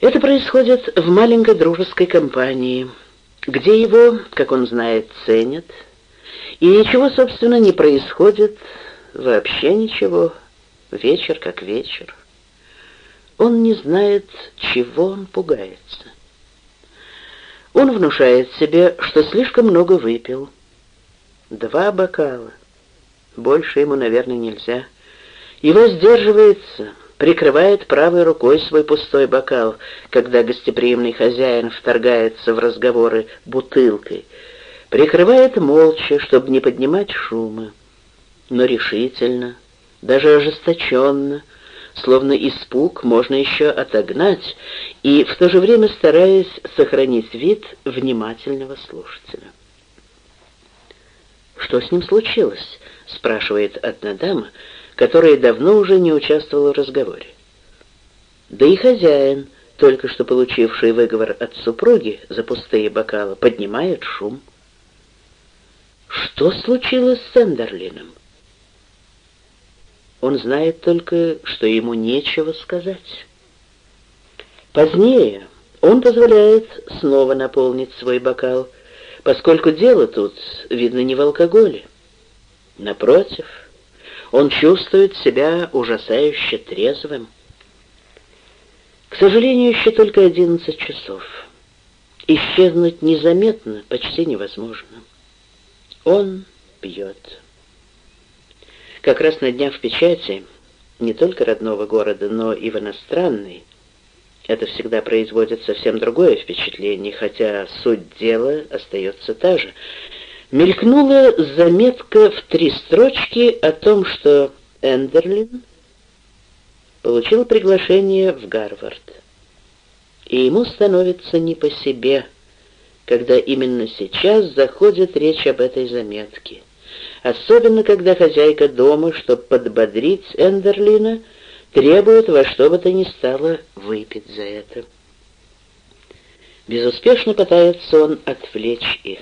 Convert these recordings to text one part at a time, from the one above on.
Это происходит в маленькой дружеской компании, где его, как он знает, ценят, и ничего, собственно, не происходит, вообще ничего, вечер как вечер. Он не знает, чего он пугается. Он внушает себе, что слишком много выпил. Два бокала. Больше ему, наверное, нельзя. Его сдерживается, прикрывает правой рукой свой пустой бокал, когда гостеприимный хозяин вторгается в разговоры бутылкой. Прикрывает молча, чтобы не поднимать шума, но решительно, даже ожесточенно, словно испуг можно еще отогнать, и в то же время стараясь сохранить вид внимательного слушателя. «Что с ним случилось?» — спрашивает одна дама, которая давно уже не участвовала в разговоре. Да и хозяин, только что получивший выговор от супруги за пустые бокалы, поднимает шум. Что случилось с Сендерлином? Он знает только, что ему нечего сказать. Позднее он позволяет снова наполнить свой бокал, поскольку дело тут, видно, не в алкоголе. Напротив, он чувствует себя ужасающе трезвым. К сожалению, еще только одиннадцать часов. Исчезнуть незаметно почти невозможно. Он пьет. Как раз на днях в печати, не только родного города, но и в иностранной, это всегда производит совсем другое впечатление, хотя суть дела остается та же. Мелькнула заметка в три строчки о том, что Эндерлин получил приглашение в Гарвард. И ему становится не по себе, когда именно сейчас заходит речь об этой заметке особенно когда хозяйка дома, чтобы подбодрить Эндерлина, требует во что бы то ни стало выпить за это. Безуспешно пытается он отвлечь их.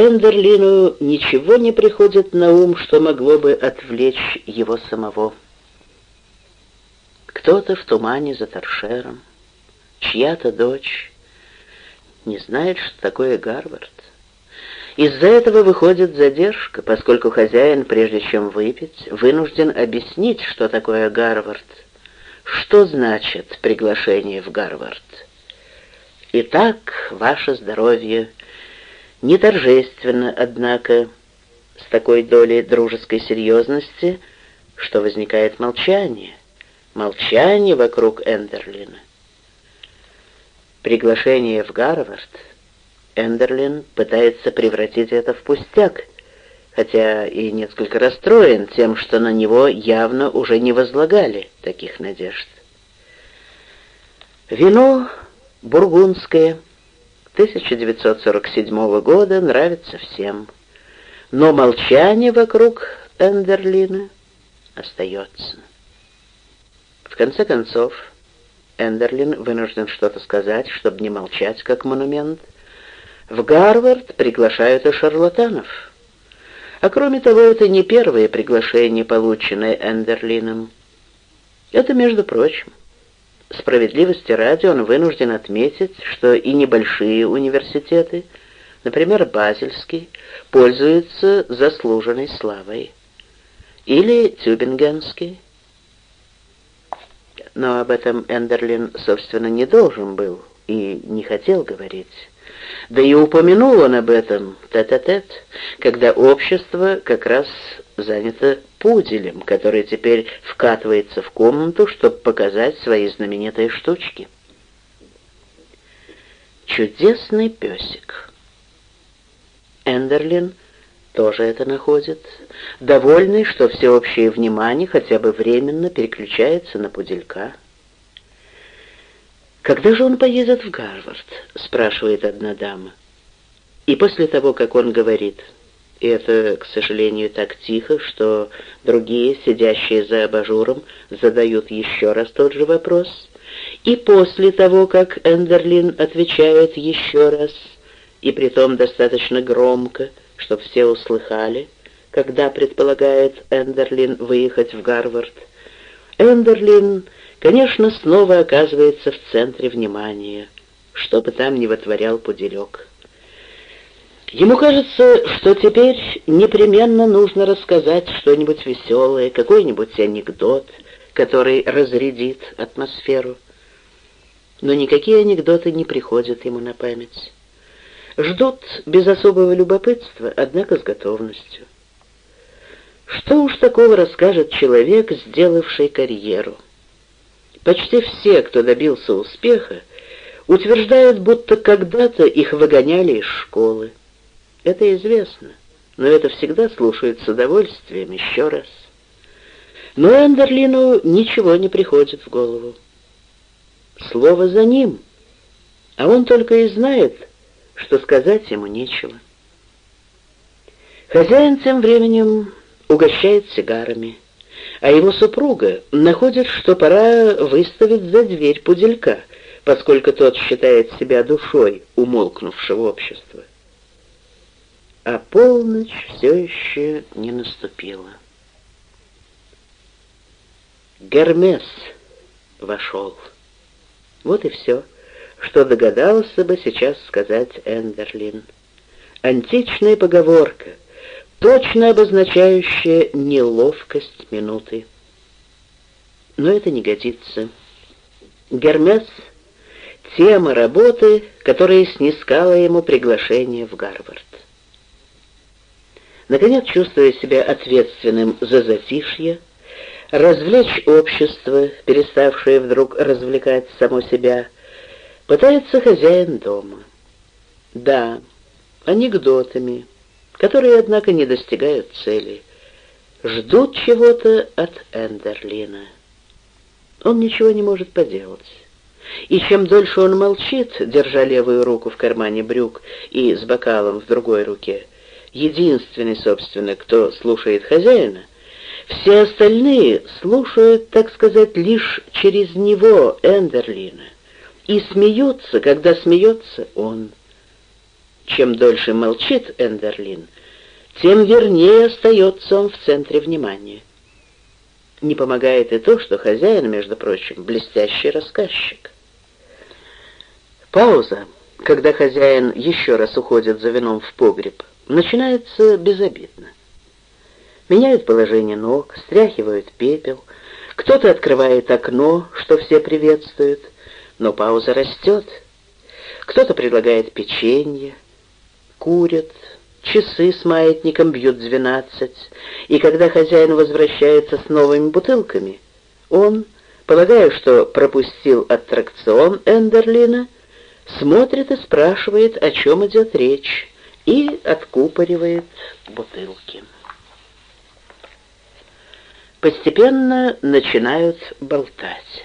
Эндерлину ничего не приходит на ум, что могло бы отвлечь его самого. Кто-то в тумане за торшером, чья-то дочь, не знает, что такое Гарвард. Из-за этого выходит задержка, поскольку хозяин, прежде чем выпить, вынужден объяснить, что такое Гарвард. Что значит приглашение в Гарвард? Итак, ваше здоровье не торжественно, однако, с такой долей дружеской серьезности, что возникает молчание. Молчание вокруг Эндерлина. Приглашение в Гарвард — Эндерлин пытается превратить это в пустяк, хотя и несколько расстроен тем, что на него явно уже не возлагали таких надежд. Вино бургундское 1947 года нравится всем, но молчание вокруг Эндерлина остается. В конце концов, Эндерлин вынужден что-то сказать, чтобы не молчать как монумент, в Гарвард приглашают и шарлатанов. А кроме того, это не первое приглашение, полученное Эндерлином. Это, между прочим. Справедливости ради он вынужден отметить, что и небольшие университеты, например, Базельский, пользуются заслуженной славой. Или Тюбингенский. Но об этом Эндерлин, собственно, не должен был и не хотел говорить. Да и упомянул он об этом тет-а-тет, -тет, когда общество как раз занято пуделем, который теперь вкатывается в комнату, чтобы показать свои знаменитые штучки. Чудесный песик. Эндерлин тоже это находит, довольный, что всеобщее внимание хотя бы временно переключается на пуделька. «Когда же он поедет в Гарвард?» — спрашивает одна дама. И после того, как он говорит, это, к сожалению, так тихо, что другие, сидящие за абажуром, задают еще раз тот же вопрос, и после того, как Эндерлин отвечает еще раз, и притом достаточно громко, чтобы все услыхали, когда предполагает Эндерлин выехать в Гарвард, Эндерлин конечно, снова оказывается в центре внимания, что бы там ни вытворял пуделек. Ему кажется, что теперь непременно нужно рассказать что-нибудь веселое, какой-нибудь анекдот, который разрядит атмосферу. Но никакие анекдоты не приходят ему на память. Ждут без особого любопытства, однако с готовностью. Что уж такого расскажет человек, сделавший карьеру? Почти все, кто добился успеха, утверждают, будто когда-то их выгоняли из школы. Это известно, но это всегда слушают с удовольствием еще раз. Но Эндерлину ничего не приходит в голову. Слово за ним, а он только и знает, что сказать ему нечего. Хозяин тем временем угощает сигарами, а его супруга находит, что пора выставить за дверь пуделька, поскольку тот считает себя душой умолкнувшего общества. А полночь все еще не наступила. Гермес вошел. Вот и все, что догадался бы сейчас сказать Эндерлин. Античная поговорка, точно обозначающая неловкость минуты. Но это не годится. Гермес — тема работы, которая снискала ему приглашение в Гарвард. Наконец, чувствуя себя ответственным за затишье, развлечь общество, переставшее вдруг развлекать само себя, пытается хозяин дома. Да, анекдотами, которые, однако, не достигают цели, ждут чего-то от Эндерлина. Он ничего не может поделать. И чем дольше он молчит, держа левую руку в кармане брюк и с бокалом в другой руке, единственный, собственно, кто слушает хозяина, все остальные слушают, так сказать, лишь через него, Эндерлина, и смеются, когда смеется он. Чем дольше молчит Эндерлин, тем вернее остается он в центре внимания. Не помогает и то, что хозяин, между прочим, блестящий рассказчик. Пауза, когда хозяин еще раз уходит за вином в погреб, начинается безобидно. Меняют положение ног, стряхивают пепел, кто-то открывает окно, что все приветствуют, но пауза растет. Кто-то предлагает печенье, курят, часы с маятником бьют двенадцать, и когда хозяин возвращается с новыми бутылками, он, полагая, что пропустил аттракцион Эндерлина, смотрит и спрашивает, о чем идет речь, и откупоривает бутылки. Постепенно начинают болтать.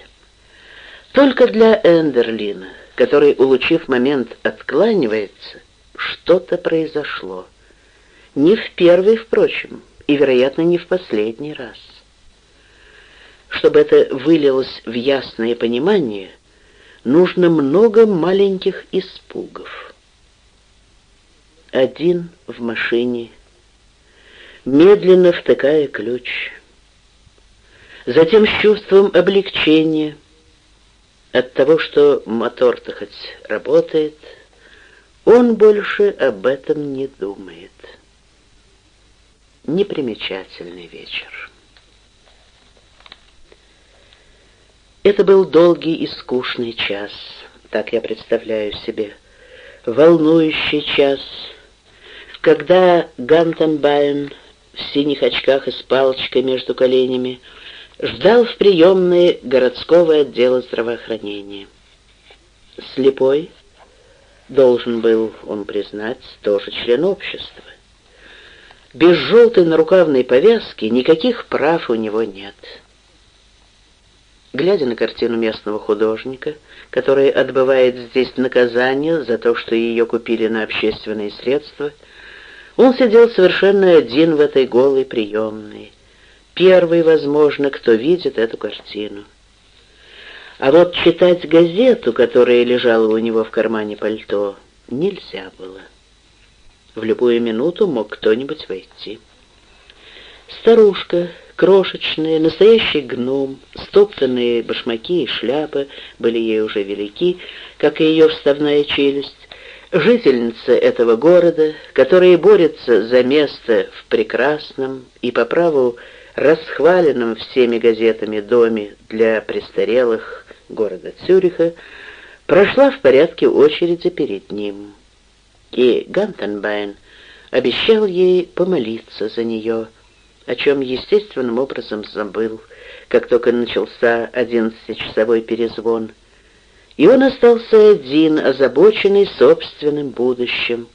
Только для Эндерлина, который, улучив момент, откланивается, что-то произошло. Не в первый, впрочем, и, вероятно, не в последний раз. Чтобы это вылилось в ясное понимание, нужно много маленьких испугов один в машине, медленно втыкая ключ. Затем с чувством облегчения от того, что мотор-то хоть работает, он больше об этом не думает. Непримечательный вечер. Это был долгий и скучный час, так я представляю себе, волнующий час — когда Гантенбайн в синих очках и с палочкой между коленями ждал в приемной городского отдела здравоохранения. Слепой, должен был он признать, тоже член общества. Без желтой нарукавной повязки никаких прав у него нет. Глядя на картину местного художника, который отбывает здесь наказание за то, что ее купили на общественные средства, он сидел совершенно один в этой голой приемной. Первый, возможно, кто видит эту картину. А вот читать газету, которая лежала у него в кармане пальто, нельзя было. В любую минуту мог кто-нибудь войти. Старушка, крошечная, настоящий гном, стоптанные башмаки и шляпы были ей уже велики, как и ее вставная челюсть, жительница этого города, которая борется за место в прекрасном и по праву расхваленном всеми газетами доме для престарелых города Цюриха, прошла в порядке очереди перед ним. И Гантенбайн обещал ей помолиться за нее, о чем естественным образом забыл, как только начался одиннадцатичасовой перезвон. И он остался один, озабоченный собственным будущим,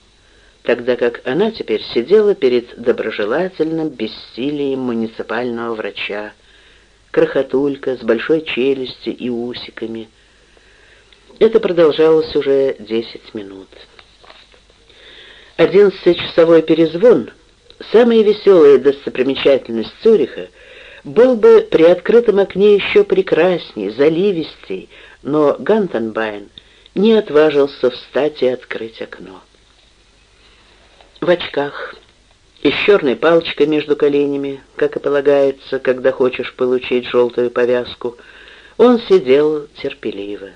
тогда как она теперь сидела перед доброжелательным бессилием муниципального врача, крохотулька с большой челюстью и усиками. Это продолжалось уже десять минут. Одиннадцатичасовой перезвон, самая веселая достопримечательность Цюриха, был бы при открытом окне еще прекрасней, заливистей, но Гантенбайн не отважился встать и открыть окно. В очках и с черной палочкой между коленями, как и полагается, когда хочешь получить желтую повязку, он сидел терпеливо.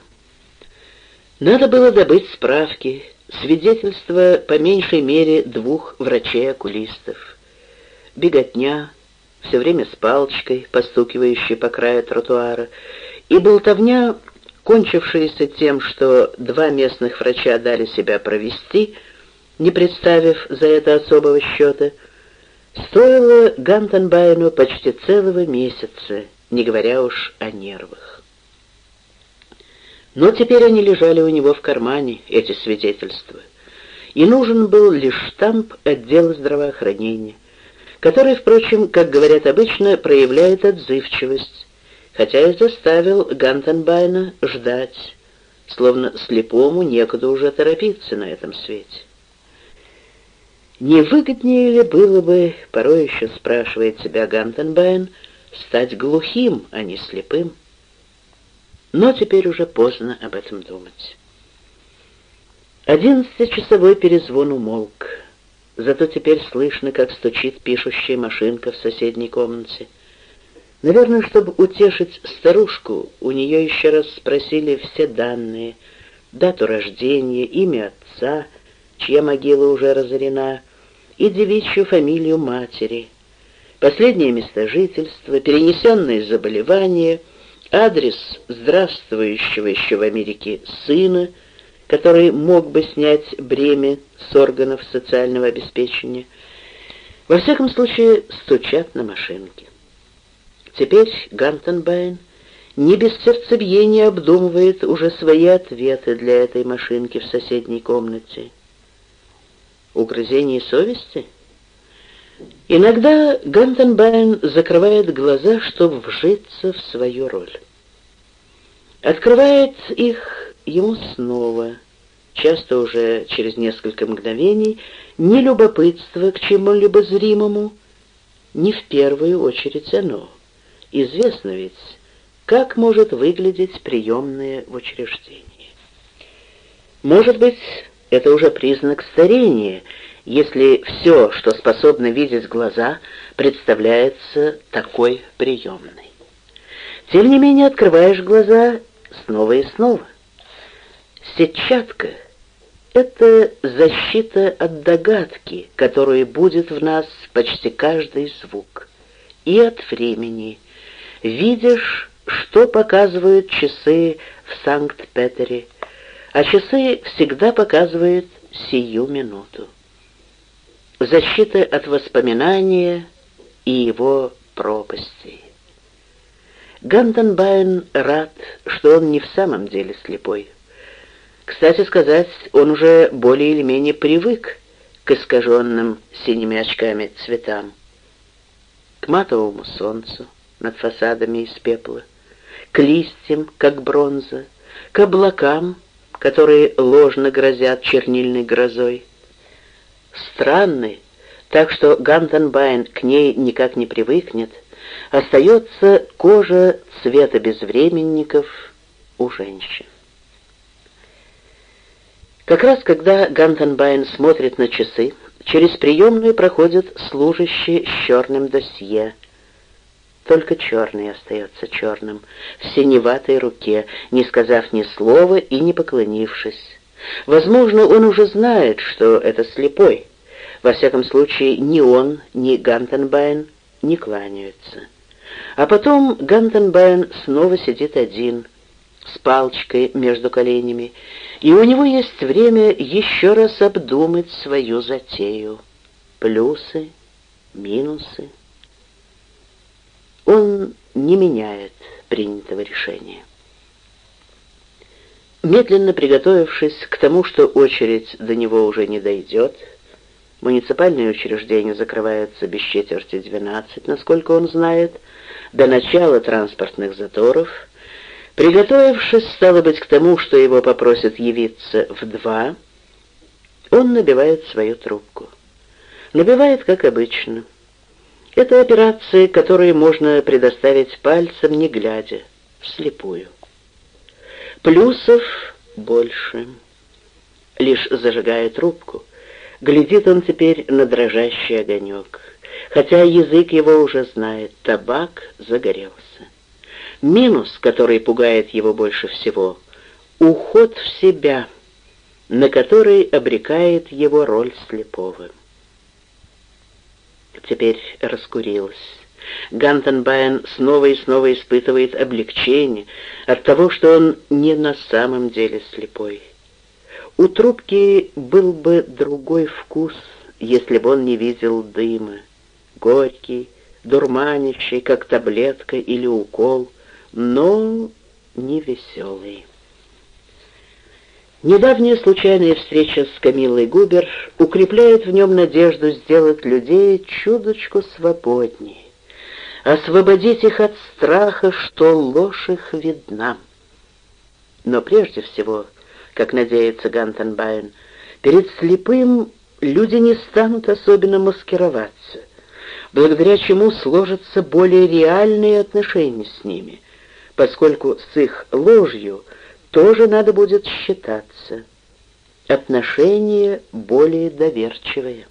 Надо было добыть справки, свидетельство по меньшей мере двух врачей-окулистов. Беготня, все время с палочкой, постукивающей по краю тротуара, и болтовня, кончившаяся тем, что два местных врача дали себя провести, не представив за это особого счета, стоило Гантенбайну почти целого месяца, не говоря уж о нервах. Но теперь они лежали у него в кармане, эти свидетельства. И нужен был лишь штамп отдела здравоохранения, который, впрочем, как говорят обычно, проявляет отзывчивость, хотя и заставил Гантенбайна ждать, словно слепому некуда уже торопиться на этом свете. Не выгоднее ли было бы, порой еще спрашивает себя Гантенбайн, стать глухим, а не слепым? Но теперь уже поздно об этом думать. Одиннадцатичасовой перезвон умолк. Зато теперь слышно, как стучит пишущая машинка в соседней комнате. Наверное, чтобы утешить старушку, у нее еще раз спросили все данные, дату рождения, имя отца, чья могила уже разорена, и девичью фамилию матери, последнее место жительства, перенесенные заболевания — адрес здравствующего еще в Америке сына, который мог бы снять бремя с органов социального обеспечения. Во всяком случае, стучат на машинке. Теперь Гантенбайн не без сердцебиения обдумывает уже свои ответы для этой машинки в соседней комнате. Угрызение совести? Иногда Гантенбайн закрывает глаза, чтобы вжиться в свою роль. Открывает их ему снова, часто уже через несколько мгновений, не любопытство к чему-либо зримому, не в первую очередь оно. Известно ведь, как может выглядеть приемное в учреждении. Может быть, это уже признак старения, если все, что способно видеть глаза, представляется такой приемной. Тем не менее, открываешь глаза снова и снова. Сетчатка — это защита от догадки, которая будет в нас почти каждый звук, и от времени. Видишь, что показывают часы в Санкт-Петере, а часы всегда показывают сию минуту. Защита от воспоминания и его пропастей. Гантенбайн рад, что он не в самом деле слепой. Кстати сказать, он уже более или менее привык к искаженным синими очками цветам, к матовому солнцу над фасадами из пепла, к листьям, как бронза, к облакам, которые ложно грозят чернильной грозой. Странный, так что Гантенбайн к ней никак не привыкнет — остается кожа цвета безвременников у женщин. Как раз когда Гантенбайн смотрит на часы, через приемную проходит служащий с черным досье. Только черный остается черным, в синеватой руке, не сказав ни слова и не поклонившись. Возможно, он уже знает, что это слепой. Во всяком случае, ни он, ни Гантенбайн не кланяются. А потом Гантенбайн снова сидит один, с палочкой между коленями, и у него есть время еще раз обдумать свою затею. Плюсы, минусы. Он не меняет принятого решения. Медленно приготовившись к тому, что очередь до него уже не дойдет, муниципальные учреждения закрываются без четверти двенадцать, насколько он знает, до начала транспортных заторов, приготовившись, стало быть, к тому, что его попросят явиться в два, он набивает свою трубку. Набивает, как обычно. Это операции, которые можно предоставить пальцем, не глядя, вслепую. Плюсов больше. Лишь зажигая трубку, глядит он теперь на дрожащий огонек, хотя язык его уже знает, табак загорелся. Минус, который пугает его больше всего, уход в себя, на который обрекает его роль слепого. Теперь раскурилась. Гантенбайн снова и снова испытывает облегчение от того, что он не на самом деле слепой. У трубки был бы другой вкус, если бы он не видел дыма. Горький, дурманящий, как таблетка или укол, но не веселый. Недавняя случайная встреча с Камилой Губер укрепляет в нем надежду сделать людей чудочку свободнее освободить их от страха, что ложь их видна. Но прежде всего, как надеется Гантенбайн, перед слепым люди не станут особенно маскироваться, благодаря чему сложатся более реальные отношения с ними, поскольку с их ложью тоже надо будет считаться. Отношения более доверчивые.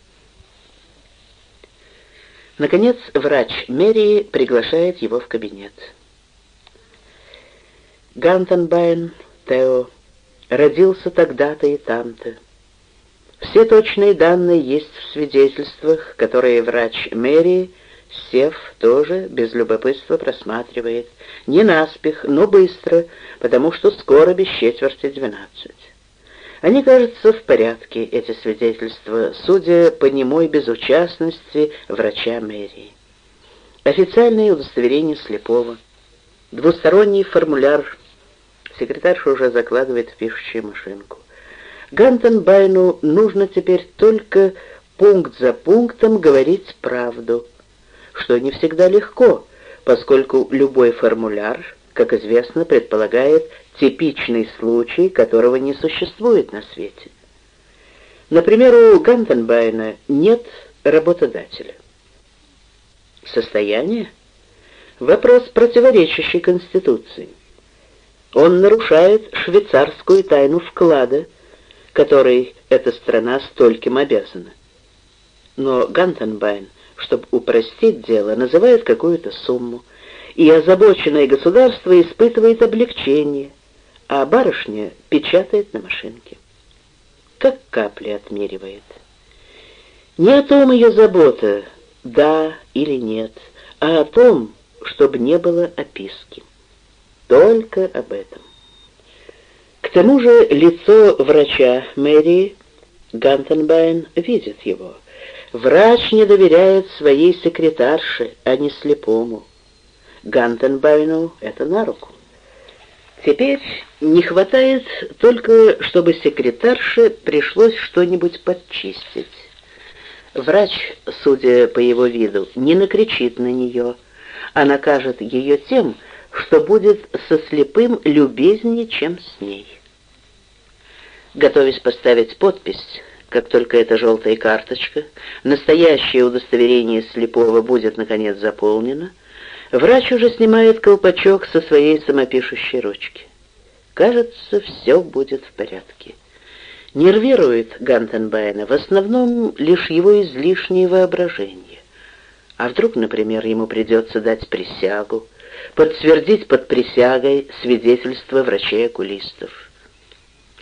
Наконец, врач Мерии приглашает его в кабинет. Гантенбайн Тео родился тогда-то и там-то. Все точные данные есть в свидетельствах, которые врач Мэри, сев, тоже без любопытства просматривает. Не наспех, но быстро, потому что скоро без четверти двенадцать. Они, кажется, в порядке, эти свидетельства, судя по немой безучастности врача мэрии. Официальное удостоверение слепого, двусторонний формуляр, секретарша уже закладывает в пишущую машинку. Гантенбайну нужно теперь только пункт за пунктом говорить правду, что не всегда легко, поскольку любой формуляр, как известно, предполагает типичный случай, которого не существует на свете. Например, у Гантенбайна нет работодателя. Состояние? Вопрос, противоречащий Конституции. Он нарушает швейцарскую тайну вклада, которой эта страна стольким обязана. Но Гантенбайн, чтобы упростить дело, называет какую-то сумму, и озабоченное государство испытывает облегчение – а барышня печатает на машинке. Как капли отмеривает. Не о том ее забота, да или нет, а о том, чтобы не было описки. Только об этом. К тому же лицо врача Мэри Гантенбайн видит его. Врач не доверяет своей секретарше, а не слепому. Гантенбайну это на руку. Теперь не хватает только, чтобы секретарше пришлось что-нибудь подчистить. Врач, судя по его виду, не накричит на нее, а накажет ее тем, что будет со слепым любезнее, чем с ней. Готовясь поставить подпись, как только эта желтая карточка, настоящее удостоверение слепого будет, наконец, заполнено, Врач уже снимает колпачок со своей самопишущей ручки. Кажется, все будет в порядке. Нервирует Гантенбайна в основном лишь его излишнее воображение. А вдруг, например, ему придется дать присягу, подтвердить под присягой свидетельство врачей-окулистов.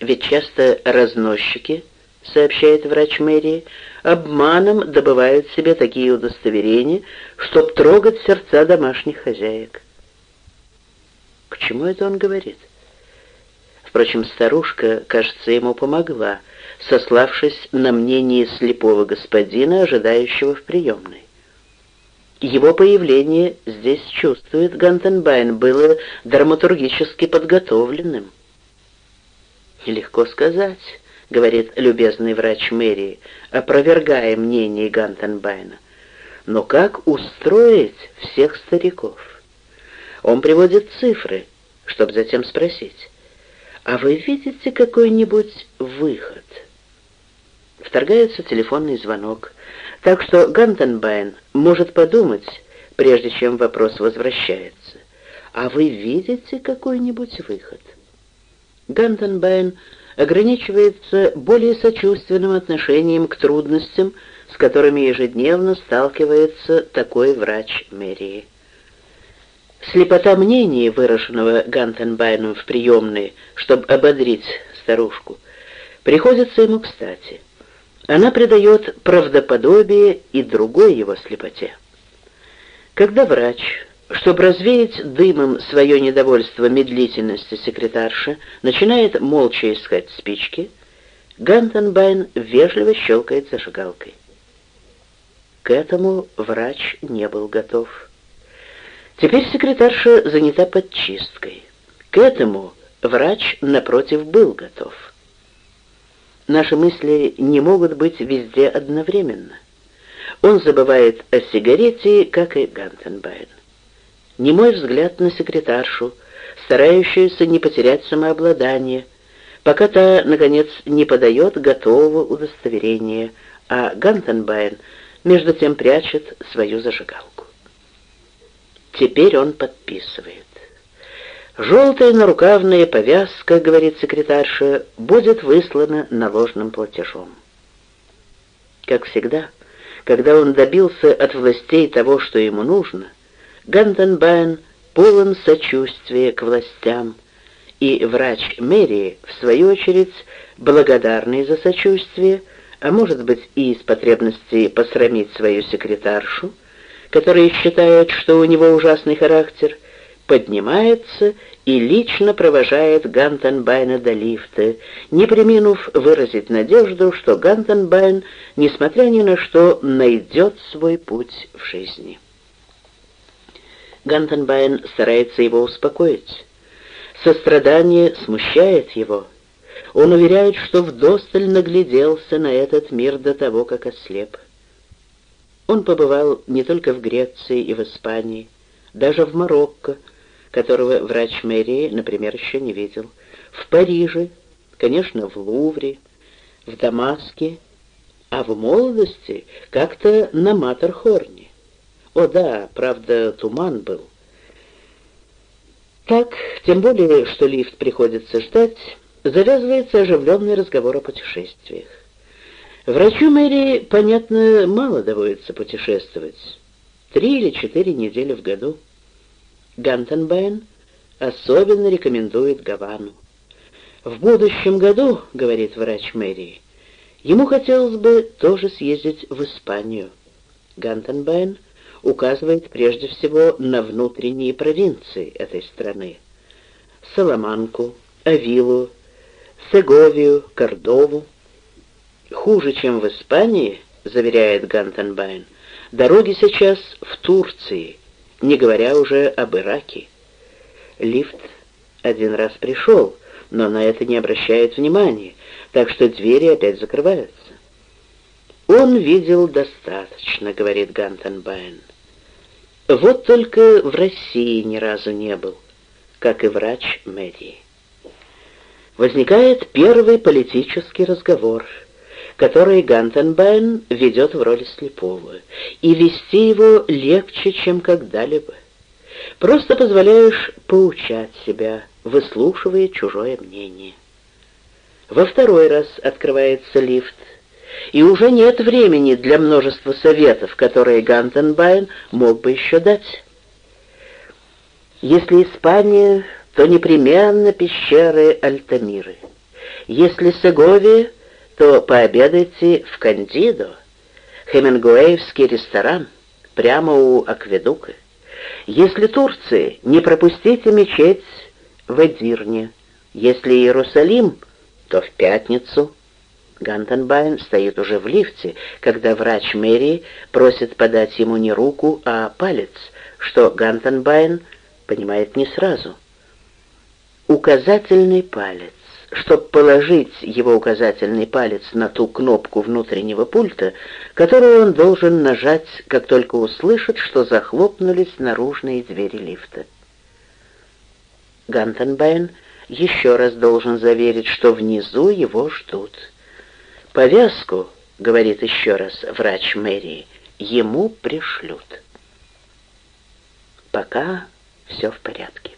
Ведь часто разносчики, сообщает врач мэрии, обманом добывают себе такие удостоверения, чтоб трогать сердца домашних хозяек. К чему это он говорит? Впрочем, старушка, кажется, ему помогла, сославшись на мнение слепого господина, ожидающего в приемной. Его появление здесь, чувствует Гантенбайн, было драматургически подготовленным. «Легко сказать», — говорит любезный врач мэрии, опровергая мнение Гантенбайна. «Но как устроить всех стариков?» Он приводит цифры, чтобы затем спросить, «А вы видите какой-нибудь выход?» Вторгается телефонный звонок, так что Гантенбайн может подумать, прежде чем вопрос возвращается. «А вы видите какой-нибудь выход?» Гантенбайн ограничивается более сочувственным отношением к трудностям, с которыми ежедневно сталкивается такой врач мэрии. Слепота мнений, выраженного Гантенбайном в приемной, чтобы ободрить старушку, приходится ему кстати. Она придает правдоподобие и другой его слепоте. Когда врач, чтобы развеять дымом свое недовольство медлительности секретарши, начинает молча искать спички, Гантенбайн вежливо щелкает зажигалкой. К этому врач не был готов. Теперь секретарша занята подчисткой. К этому врач, напротив, был готов. Наши мысли не могут быть везде одновременно. Он забывает о сигарете, как и Гантенбайн. Не мой взгляд на секретаршу, старающуюся не потерять самообладание, пока та, наконец, не подает готового удостоверения, а Гантенбайн между тем прячет свою зажигалку. Теперь он подписывает. «Желтая нарукавная повязка, — говорит секретарша, — будет выслана наложным платежом». Как всегда, когда он добился от властей того, что ему нужно, Гантенбайн полон сочувствия к властям, и врач мэрии, в свою очередь, благодарный за сочувствие, а может быть и из потребности посрамить свою секретаршу, которая считает, что у него ужасный характер, поднимается и лично провожает Гантенбайна до лифта, не преминув выразить надежду, что Гантенбайн, несмотря ни на что, найдет свой путь в жизни. Гантенбайн старается его успокоить. Сострадание смущает его. Он уверяет, что вдосталь нагляделся на этот мир до того, как ослеп. Он побывал не только в Греции и в Испании, даже в Марокко, которого врач мэрии, например, еще не видел, в Париже, конечно, в Лувре, в Дамаске, а в молодости как-то на Матерхорне. О да, правда, туман был. Так, тем более, что лифт приходится ждать, завязывается оживленный разговор о путешествиях. Врачу мэрии, понятно, мало доводится путешествовать. Три или четыре недели в году. Гантенбайн особенно рекомендует Гавану. В будущем году, говорит врач мэрии, ему хотелось бы тоже съездить в Испанию. Гантенбайн указывает прежде всего на внутренние провинции этой страны. Саламанку, Авилу, Сеговию, Кордову. Хуже, чем в Испании, заверяет Гантенбайн, дороги сейчас в Турции, не говоря уже об Ираке. Лифт один раз пришел, но на это не обращает внимания, так что двери опять закрываются. «Он видел достаточно», — говорит Гантенбайн. Вот только в России ни разу не был, как и врач мэрии. Возникает первый политический разговор — который Гантенбайн ведет в роли слепого, и вести его легче, чем когда-либо. Просто позволяешь поучать себя, выслушивая чужое мнение. Во второй раз открывается лифт, и уже нет времени для множества советов, которые Гантенбайн мог бы еще дать. Если Испания, то непременно пещеры Альтамиры. Если Сеговия, то пообедайте в Кандидо, Хемингуэевский ресторан, прямо у Акведука. Если Турции, не пропустите мечеть в Эдирне. Если Иерусалим, то в пятницу. Гантенбайн стоит уже в лифте, когда врач мэрии просит подать ему не руку, а палец, что Гантенбайн понимает не сразу. Указательный палец. Чтобы положить его указательный палец на ту кнопку внутреннего пульта, которую он должен нажать, как только услышит, что захлопнулись наружные двери лифта. Гантенбайн еще раз должен заверить, что внизу его ждут. «Повязку», — говорит еще раз врач мэрии, — «ему пришлют». Пока все в порядке.